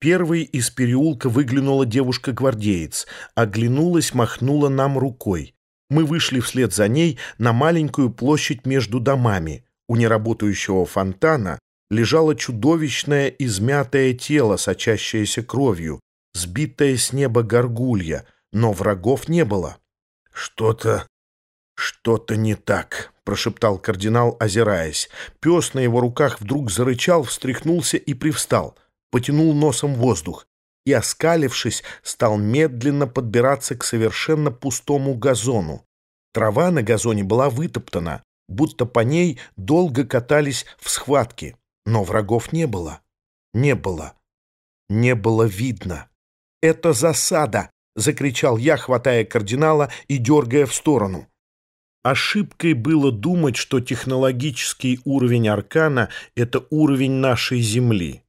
Первой из переулка выглянула девушка-гвардеец, оглянулась, махнула нам рукой. Мы вышли вслед за ней на маленькую площадь между домами. У неработающего фонтана лежало чудовищное измятое тело, сочащееся кровью, сбитое с неба горгулья, но врагов не было. «Что-то... что-то не так», — прошептал кардинал, озираясь. Пес на его руках вдруг зарычал, встряхнулся и привстал, потянул носом воздух и, оскалившись, стал медленно подбираться к совершенно пустому газону. Трава на газоне была вытоптана, будто по ней долго катались в схватке. Но врагов не было. Не было. Не было видно. «Это засада!» — закричал я, хватая кардинала и дергая в сторону. Ошибкой было думать, что технологический уровень Аркана — это уровень нашей Земли.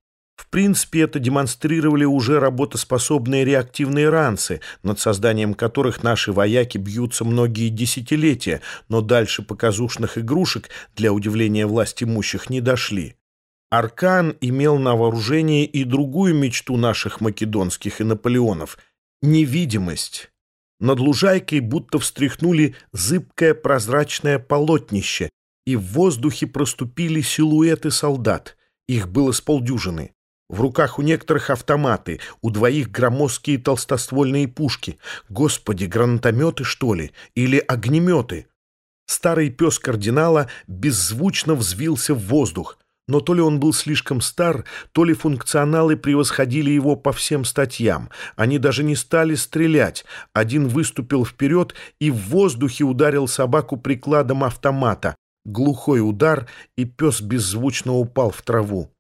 Принципе, это демонстрировали уже работоспособные реактивные ранцы, над созданием которых наши вояки бьются многие десятилетия, но дальше показушных игрушек для удивления власть имущих не дошли. Аркан имел на вооружении и другую мечту наших македонских и Наполеонов — невидимость. Над лужайкой будто встряхнули зыбкое прозрачное полотнище, и в воздухе проступили силуэты солдат. Их было с полдюжины. В руках у некоторых автоматы, у двоих громоздкие толстоствольные пушки. Господи, гранатометы, что ли? Или огнеметы? Старый пес кардинала беззвучно взвился в воздух но то ли он был слишком стар, то ли функционалы превосходили его по всем статьям. Они даже не стали стрелять. Один выступил вперед и в воздухе ударил собаку прикладом автомата. Глухой удар, и пес беззвучно упал в траву.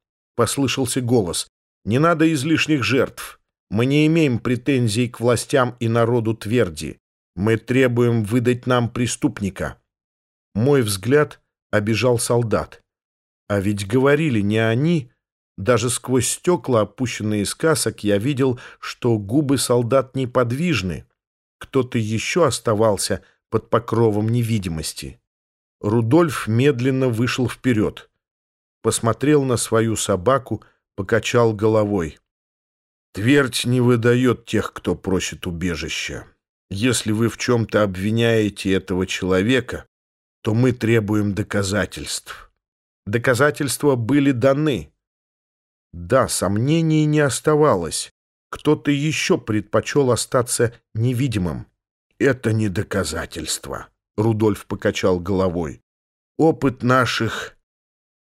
Послышался голос. «Не надо излишних жертв. Мы не имеем претензий к властям и народу Тверди. Мы требуем выдать нам преступника». Мой взгляд обижал солдат. А ведь говорили не они. Даже сквозь стекла, опущенные из касок, я видел, что губы солдат неподвижны. Кто-то еще оставался под покровом невидимости. Рудольф медленно вышел вперед. Посмотрел на свою собаку, покачал головой. Твердь не выдает тех, кто просит убежища. Если вы в чем-то обвиняете этого человека, то мы требуем доказательств. Доказательства были даны. Да, сомнений не оставалось. Кто-то еще предпочел остаться невидимым. Это не доказательство, Рудольф покачал головой. Опыт наших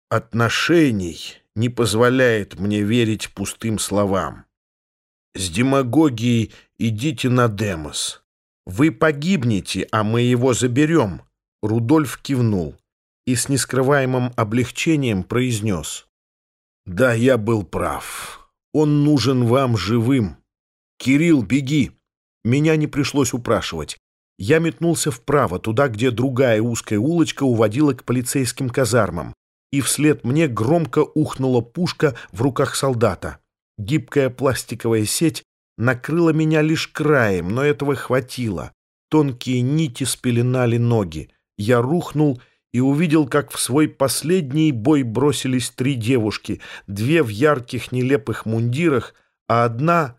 отношений не позволяет мне верить пустым словам. С демагогией идите на Демос. Вы погибнете, а мы его заберем. Рудольф кивнул и с нескрываемым облегчением произнес. «Да, я был прав. Он нужен вам живым. Кирилл, беги!» Меня не пришлось упрашивать. Я метнулся вправо, туда, где другая узкая улочка уводила к полицейским казармам, и вслед мне громко ухнула пушка в руках солдата. Гибкая пластиковая сеть накрыла меня лишь краем, но этого хватило. Тонкие нити спеленали ноги. Я рухнул и увидел, как в свой последний бой бросились три девушки, две в ярких нелепых мундирах, а одна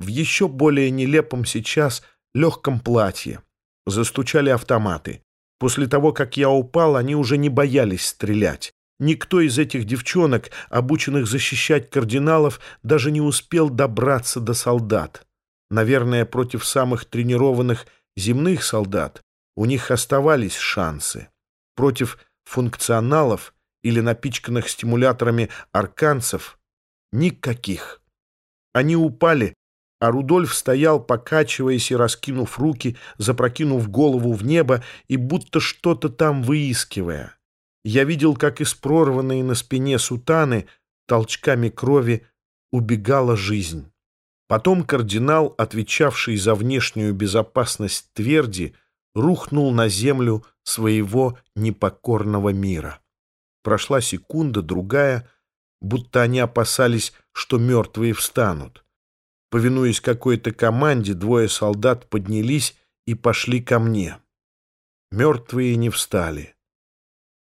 в еще более нелепом сейчас легком платье. Застучали автоматы. После того, как я упал, они уже не боялись стрелять. Никто из этих девчонок, обученных защищать кардиналов, даже не успел добраться до солдат. Наверное, против самых тренированных земных солдат у них оставались шансы против функционалов или напичканных стимуляторами арканцев никаких. Они упали, а Рудольф стоял, покачиваясь и раскинув руки, запрокинув голову в небо и будто что-то там выискивая. Я видел, как из прорванной на спине сутаны толчками крови убегала жизнь. Потом кардинал, отвечавший за внешнюю безопасность Тверди, рухнул на землю своего непокорного мира. Прошла секунда, другая, будто они опасались, что мертвые встанут. Повинуясь какой-то команде, двое солдат поднялись и пошли ко мне. Мертвые не встали.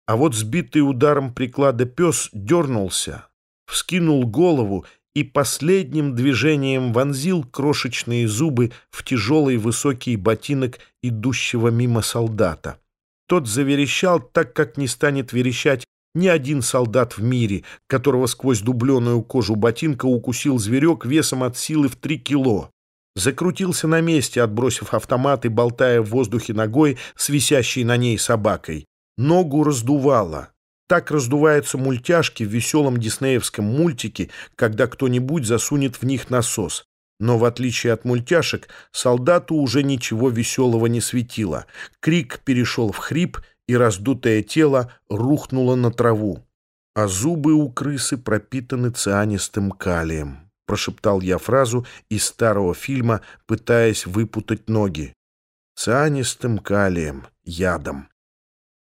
А вот сбитый ударом приклада пес дернулся, вскинул голову и последним движением вонзил крошечные зубы в тяжелый высокий ботинок идущего мимо солдата. Тот заверещал так, как не станет верещать ни один солдат в мире, которого сквозь дубленую кожу ботинка укусил зверек весом от силы в три кило. Закрутился на месте, отбросив автомат и болтая в воздухе ногой с висящей на ней собакой. Ногу раздувало. Так раздуваются мультяшки в веселом диснеевском мультике, когда кто-нибудь засунет в них насос. Но в отличие от мультяшек, солдату уже ничего веселого не светило. Крик перешел в хрип, и раздутое тело рухнуло на траву. А зубы у крысы пропитаны цианистым калием. Прошептал я фразу из старого фильма, пытаясь выпутать ноги. Цианистым калием, ядом.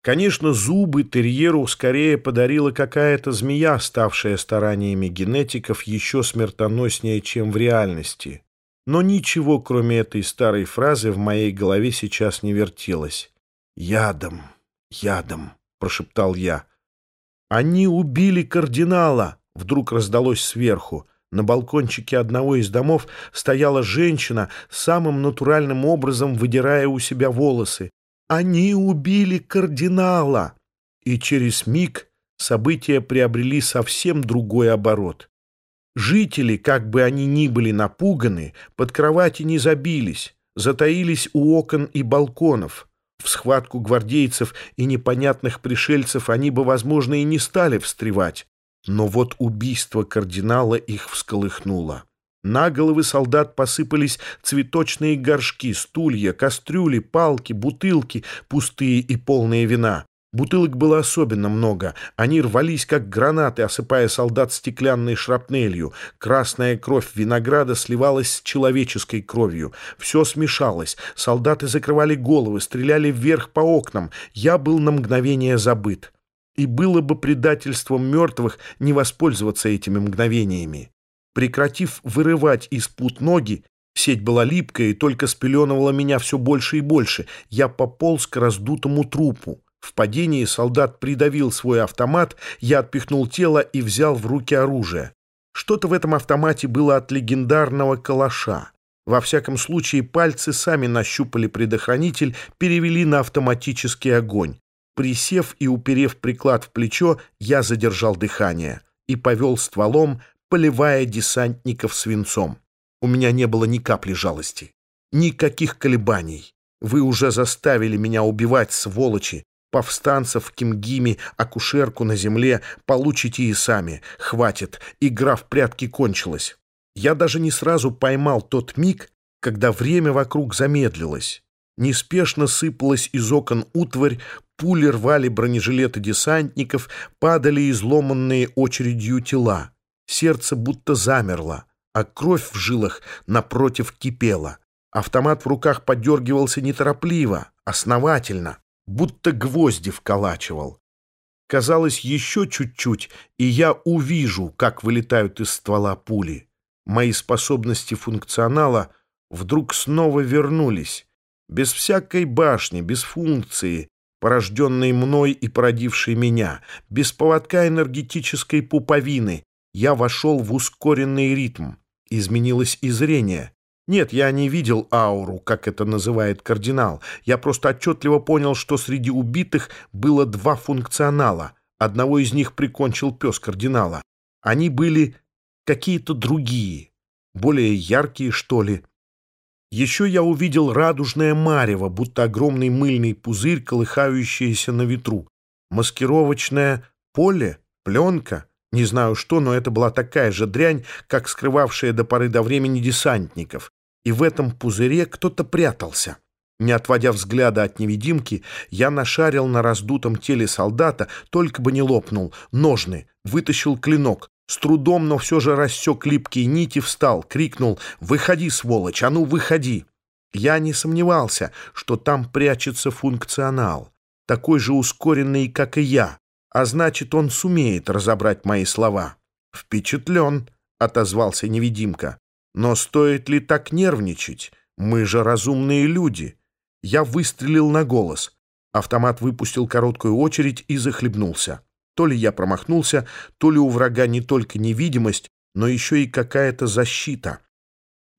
Конечно, зубы терьеру скорее подарила какая-то змея, ставшая стараниями генетиков еще смертоноснее, чем в реальности. Но ничего, кроме этой старой фразы, в моей голове сейчас не вертелось. «Ядом, ядом», — прошептал я. «Они убили кардинала!» — вдруг раздалось сверху. На балкончике одного из домов стояла женщина, самым натуральным образом выдирая у себя волосы. Они убили кардинала!» И через миг события приобрели совсем другой оборот. Жители, как бы они ни были напуганы, под кровати не забились, затаились у окон и балконов. В схватку гвардейцев и непонятных пришельцев они бы, возможно, и не стали встревать. Но вот убийство кардинала их всколыхнуло. На головы солдат посыпались цветочные горшки, стулья, кастрюли, палки, бутылки, пустые и полные вина. Бутылок было особенно много. Они рвались, как гранаты, осыпая солдат стеклянной шрапнелью. Красная кровь винограда сливалась с человеческой кровью. Все смешалось. Солдаты закрывали головы, стреляли вверх по окнам. Я был на мгновение забыт. И было бы предательством мертвых не воспользоваться этими мгновениями. Прекратив вырывать из пут ноги, сеть была липкая и только спеленывала меня все больше и больше, я пополз к раздутому трупу. В падении солдат придавил свой автомат, я отпихнул тело и взял в руки оружие. Что-то в этом автомате было от легендарного калаша. Во всяком случае, пальцы сами нащупали предохранитель, перевели на автоматический огонь. Присев и уперев приклад в плечо, я задержал дыхание и повел стволом поливая десантников свинцом. У меня не было ни капли жалости, никаких колебаний. Вы уже заставили меня убивать, сволочи. Повстанцев в Кимгиме, акушерку на земле получите и сами. Хватит, игра в прятки кончилась. Я даже не сразу поймал тот миг, когда время вокруг замедлилось. Неспешно сыпалась из окон утварь, пули рвали бронежилеты десантников, падали изломанные очередью тела. Сердце будто замерло, а кровь в жилах напротив кипела. Автомат в руках подергивался неторопливо, основательно, будто гвозди вколачивал. Казалось, еще чуть-чуть, и я увижу, как вылетают из ствола пули. Мои способности функционала вдруг снова вернулись. Без всякой башни, без функции, порожденной мной и породившей меня, без поводка энергетической пуповины, я вошел в ускоренный ритм. Изменилось и зрение. Нет, я не видел ауру, как это называет кардинал. Я просто отчетливо понял, что среди убитых было два функционала. Одного из них прикончил пес кардинала. Они были какие-то другие, более яркие, что ли. Еще я увидел радужное марево, будто огромный мыльный пузырь, колыхающийся на ветру. Маскировочное поле, пленка. Не знаю что, но это была такая же дрянь, как скрывавшая до поры до времени десантников. И в этом пузыре кто-то прятался. Не отводя взгляда от невидимки, я нашарил на раздутом теле солдата, только бы не лопнул, ножны, вытащил клинок, с трудом, но все же рассек липкие нити, встал, крикнул «Выходи, сволочь, а ну выходи!» Я не сомневался, что там прячется функционал, такой же ускоренный, как и я, а значит, он сумеет разобрать мои слова. «Впечатлен», — отозвался невидимка. «Но стоит ли так нервничать? Мы же разумные люди». Я выстрелил на голос. Автомат выпустил короткую очередь и захлебнулся. То ли я промахнулся, то ли у врага не только невидимость, но еще и какая-то защита.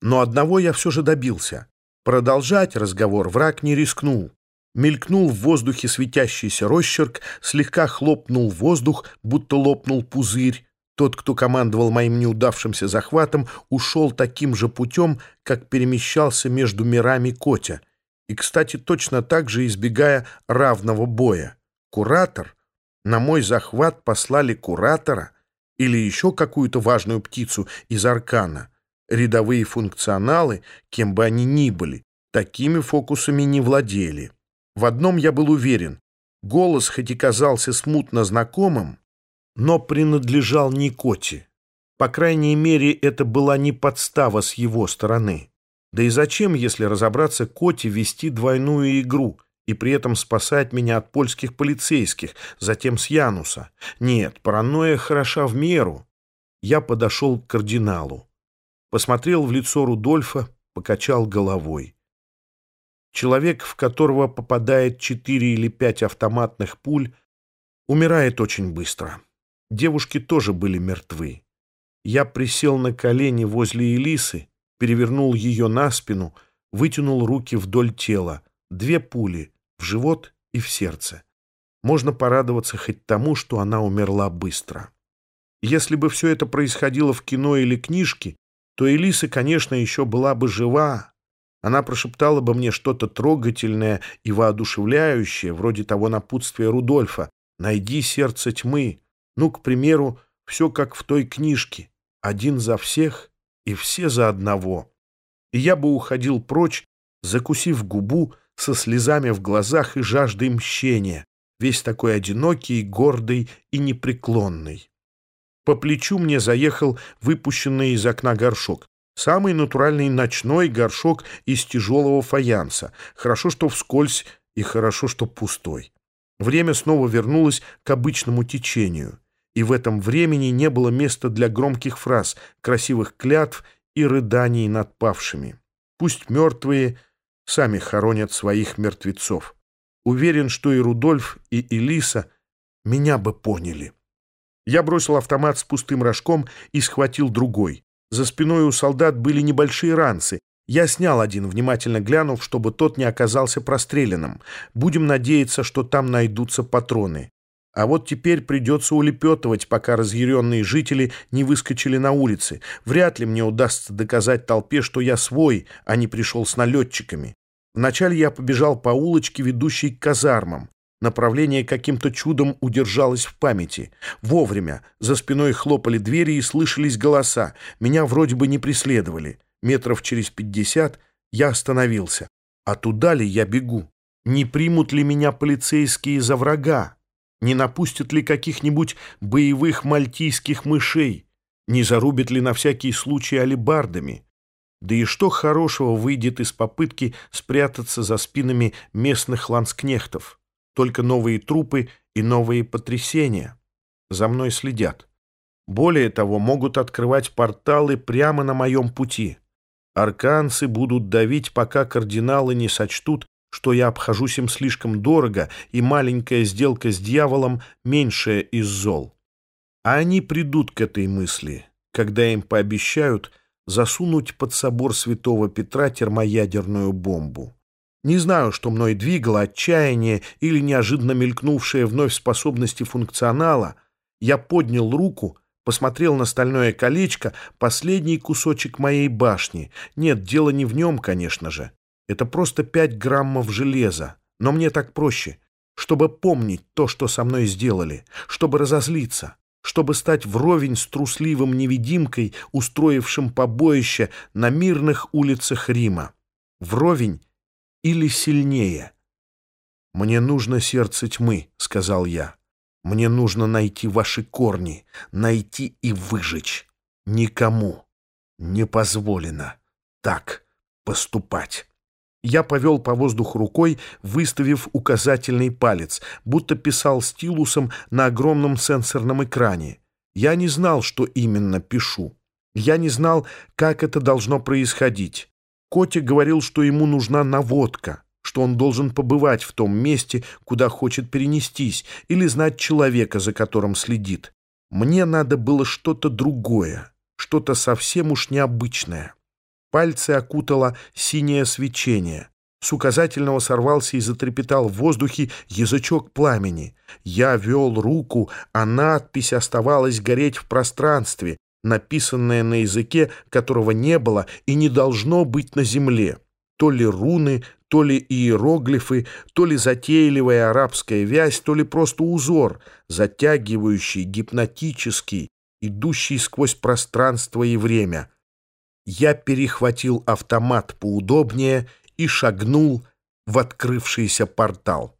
Но одного я все же добился. Продолжать разговор враг не рискнул. Мелькнул в воздухе светящийся росчерк, слегка хлопнул воздух, будто лопнул пузырь. Тот, кто командовал моим неудавшимся захватом, ушел таким же путем, как перемещался между мирами Котя. И, кстати, точно так же избегая равного боя. Куратор? На мой захват послали куратора? Или еще какую-то важную птицу из аркана? Рядовые функционалы, кем бы они ни были, такими фокусами не владели. В одном я был уверен. Голос, хоть и казался смутно знакомым, но принадлежал не Коте. По крайней мере, это была не подстава с его стороны. Да и зачем, если разобраться, Коте вести двойную игру и при этом спасать меня от польских полицейских, затем с Януса? Нет, паранойя хороша в меру. Я подошел к кардиналу. Посмотрел в лицо Рудольфа, покачал головой. Человек, в которого попадает четыре или пять автоматных пуль, умирает очень быстро. Девушки тоже были мертвы. Я присел на колени возле Элисы, перевернул ее на спину, вытянул руки вдоль тела. Две пули — в живот и в сердце. Можно порадоваться хоть тому, что она умерла быстро. Если бы все это происходило в кино или книжке, то Элиса, конечно, еще была бы жива, она прошептала бы мне что-то трогательное и воодушевляющее, вроде того напутствия Рудольфа «Найди сердце тьмы». Ну, к примеру, все как в той книжке. Один за всех и все за одного. И я бы уходил прочь, закусив губу, со слезами в глазах и жаждой мщения, весь такой одинокий, гордый и непреклонный. По плечу мне заехал выпущенный из окна горшок. Самый натуральный ночной горшок из тяжелого фаянса. Хорошо, что вскользь, и хорошо, что пустой. Время снова вернулось к обычному течению. И в этом времени не было места для громких фраз, красивых клятв и рыданий над павшими. Пусть мертвые сами хоронят своих мертвецов. Уверен, что и Рудольф, и Элиса меня бы поняли. Я бросил автомат с пустым рожком и схватил другой. За спиной у солдат были небольшие ранцы. Я снял один, внимательно глянув, чтобы тот не оказался простреленным. Будем надеяться, что там найдутся патроны. А вот теперь придется улепетывать, пока разъяренные жители не выскочили на улицы. Вряд ли мне удастся доказать толпе, что я свой, а не пришел с налетчиками. Вначале я побежал по улочке, ведущей к казармам. Направление каким-то чудом удержалось в памяти. Вовремя. За спиной хлопали двери и слышались голоса. Меня вроде бы не преследовали. Метров через пятьдесят я остановился. А туда ли я бегу? Не примут ли меня полицейские за врага? Не напустят ли каких-нибудь боевых мальтийских мышей? Не зарубят ли на всякий случай алибардами? Да и что хорошего выйдет из попытки спрятаться за спинами местных ланскнехтов? Только новые трупы и новые потрясения. За мной следят. Более того, могут открывать порталы прямо на моем пути. Арканцы будут давить, пока кардиналы не сочтут, что я обхожусь им слишком дорого, и маленькая сделка с дьяволом меньшая из зол. А они придут к этой мысли, когда им пообещают засунуть под собор святого Петра термоядерную бомбу. Не знаю, что мной двигало, отчаяние или неожиданно мелькнувшие вновь способности функционала. Я поднял руку, посмотрел на стальное колечко, последний кусочек моей башни. Нет, дело не в нем, конечно же. Это просто пять граммов железа. Но мне так проще. Чтобы помнить то, что со мной сделали. Чтобы разозлиться. Чтобы стать вровень с трусливым невидимкой, устроившим побоище на мирных улицах Рима. Вровень или сильнее. «Мне нужно сердце тьмы», — сказал я. «Мне нужно найти ваши корни, найти и выжечь. Никому не позволено так поступать». Я повел по воздуху рукой, выставив указательный палец, будто писал стилусом на огромном сенсорном экране. Я не знал, что именно пишу. Я не знал, как это должно происходить. Котя говорил, что ему нужна наводка, что он должен побывать в том месте, куда хочет перенестись, или знать человека, за которым следит. Мне надо было что-то другое, что-то совсем уж необычное. Пальцы окутало синее свечение. С указательного сорвался и затрепетал в воздухе язычок пламени. Я вел руку, а надпись оставалась гореть в пространстве, написанная на языке, которого не было и не должно быть на земле. То ли руны, то ли иероглифы, то ли затейливая арабская вязь, то ли просто узор, затягивающий, гипнотический, идущий сквозь пространство и время. Я перехватил автомат поудобнее и шагнул в открывшийся портал.